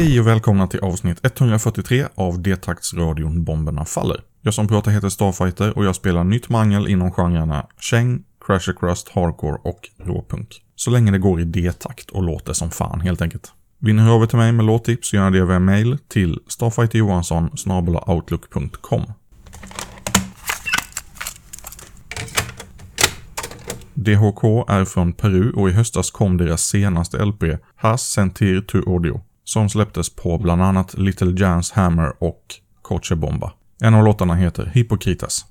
Hej och välkomna till avsnitt 143 av D-taktsradion Bomberna Faller. Jag som pratar heter Starfighter och jag spelar nytt mangel inom genrerna Cheng, Crasher Crust, Hardcore och Råpunk. Så länge det går i D-takt och låter som fan helt enkelt. Vill ni höra av er till mig med låttips så gör ni det via mail till starfighterjohansson outlook.com. DHK är från Peru och i höstas kom deras senaste LP, Has Sentir to Audio, som släpptes på bland annat Little Jans Hammer och Coche Bomba. En av låtarna heter Hippokritas.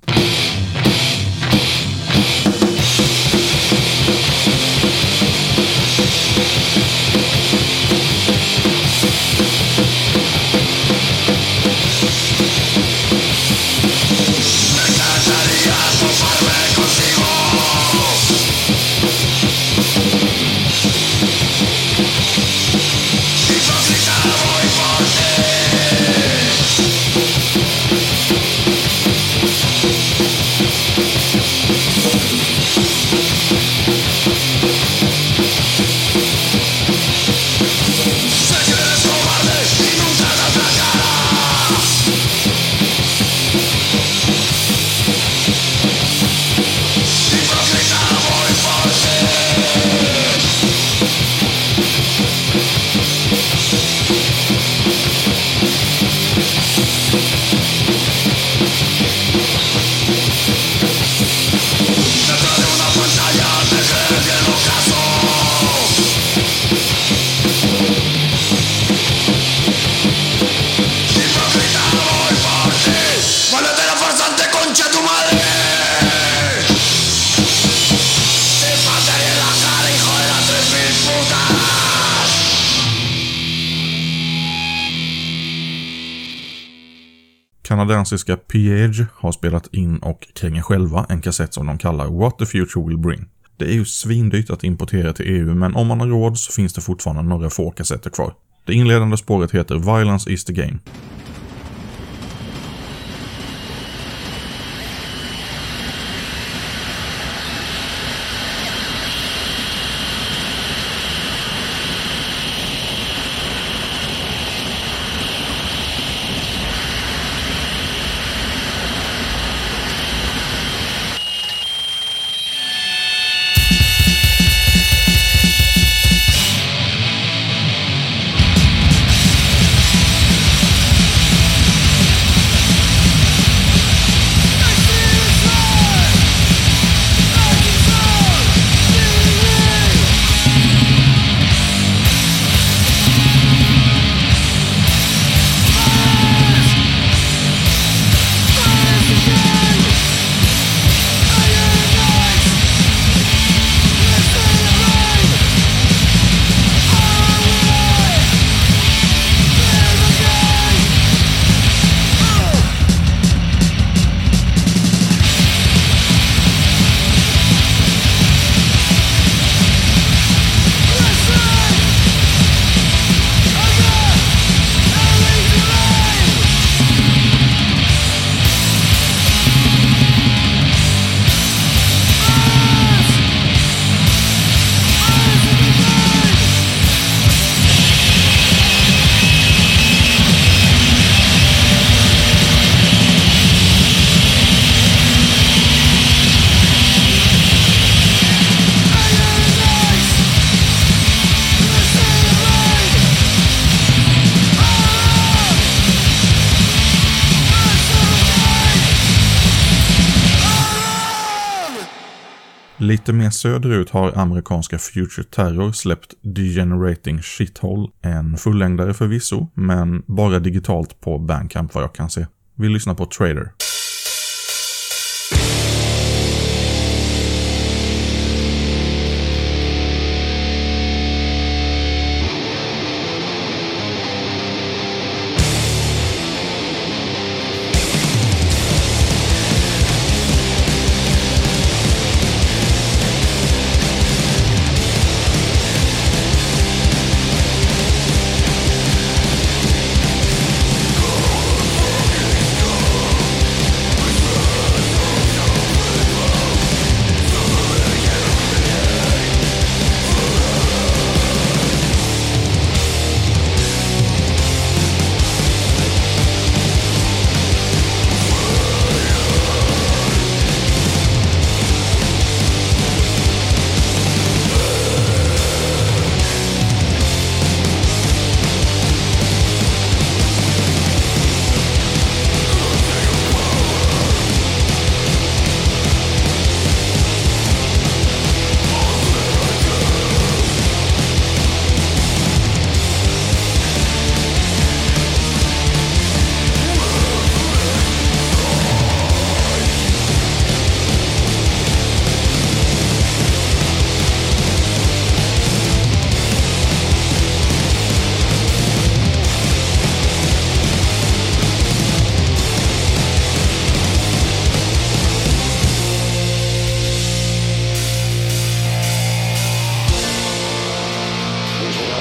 Kanadensiska Piege har spelat in och kränger själva en kassett som de kallar “What the Future Will Bring”. Det är ju svindyrt att importera till EU, men om man har råd så finns det fortfarande några få kassetter kvar. Det inledande spåret heter “Violence is the game”. Lite mer söderut har amerikanska Future Terror släppt Degenerating Shithole, en fullängdare förvisso, men bara digitalt på Bandcamp vad jag kan se. Vi lyssnar på Trader.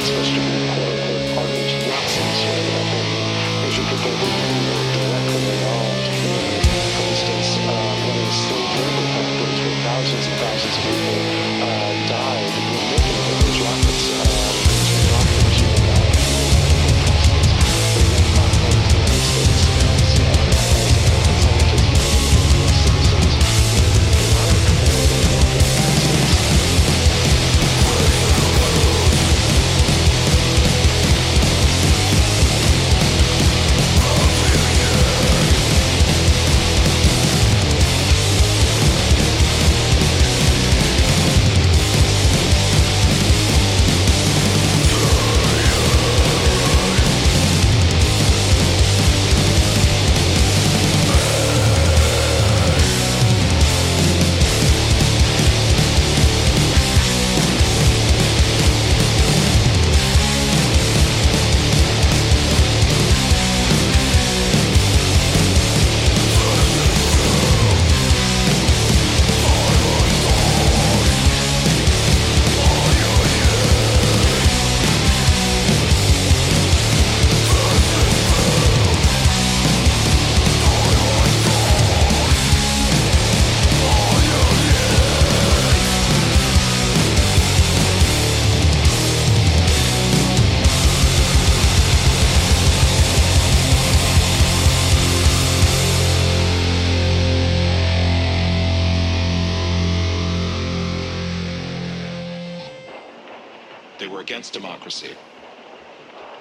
Supposed to be quote unquote to Nazis, right? I think we should put the women who were directly involved in, for instance, uh, running slave labor factories where thousands and thousands of people uh, died in making those rockets. Uh,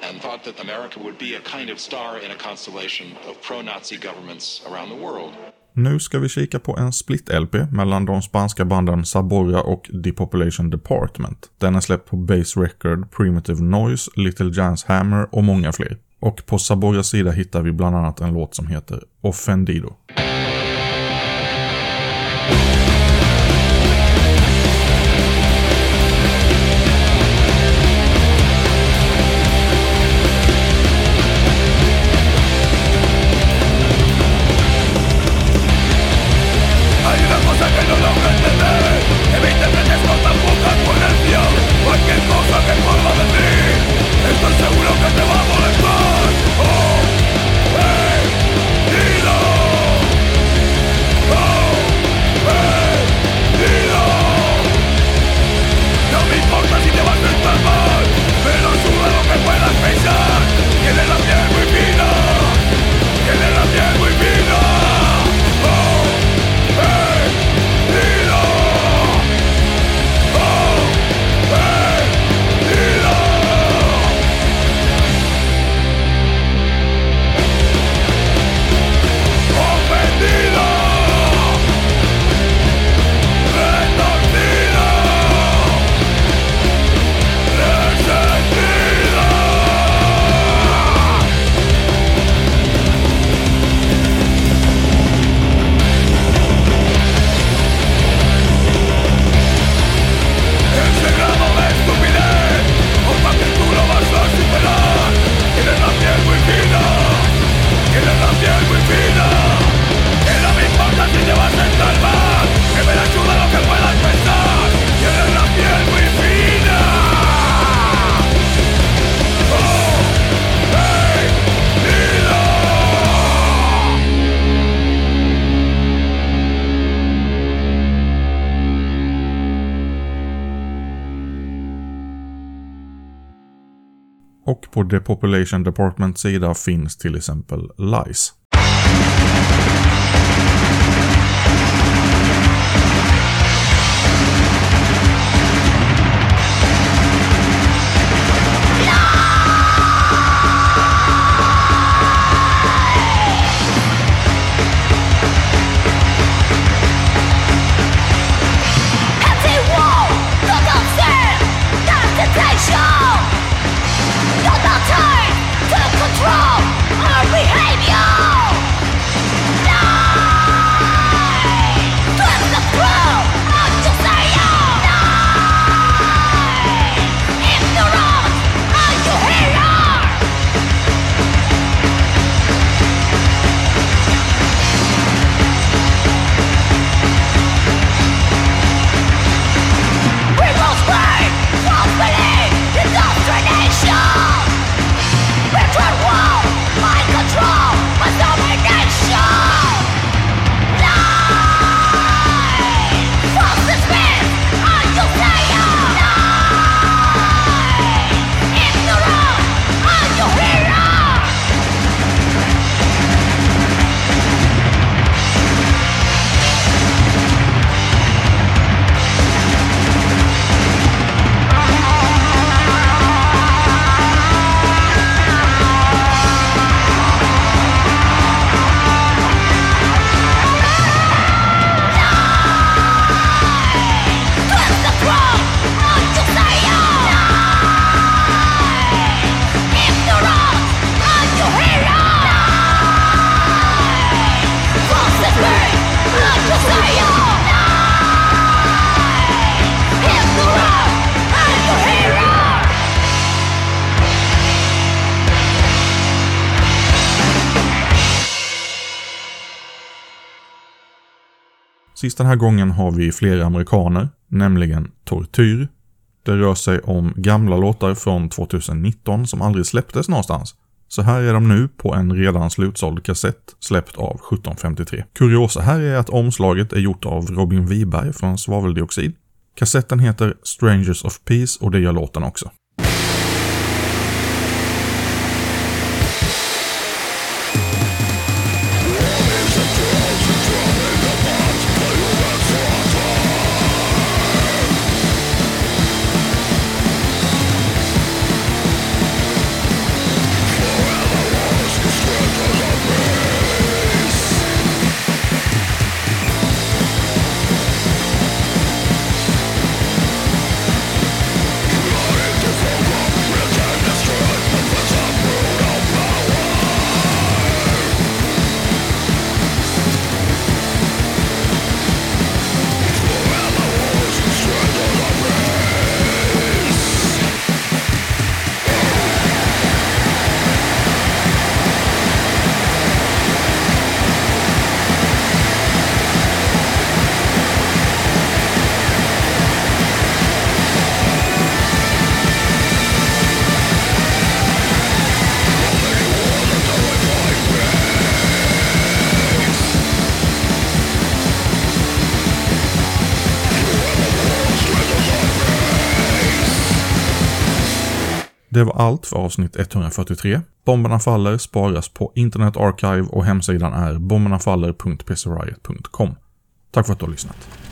and thought that America would be a kind of star in a constellation of pro Nazi governments around the world. Nu ska vi kika på en split-LP mellan de spanska banden Saborra och Depopulation Department. Den är släppt på Base Record, Primitive Noise, Little Giants Hammer och många fler. Och på Saborras sida hittar vi bland annat en låt som heter Offendido. Och på The Population Department sida finns till exempel LICE. Sist den här gången har vi flera amerikaner, nämligen Tortyr. Det rör sig om gamla låtar från 2019 som aldrig släpptes någonstans. Så här är de nu på en redan slutsåld kassett släppt av 1753. Kuriosa här är att omslaget är gjort av Robin Wiberg från Svaveldioxid. Kassetten heter Strangers of Peace och det gör låten också. Det var allt för avsnitt 143. Bomberna faller sparas på Internet Archive och hemsidan är bombernafaller.pcriot.com. Tack för att du har lyssnat.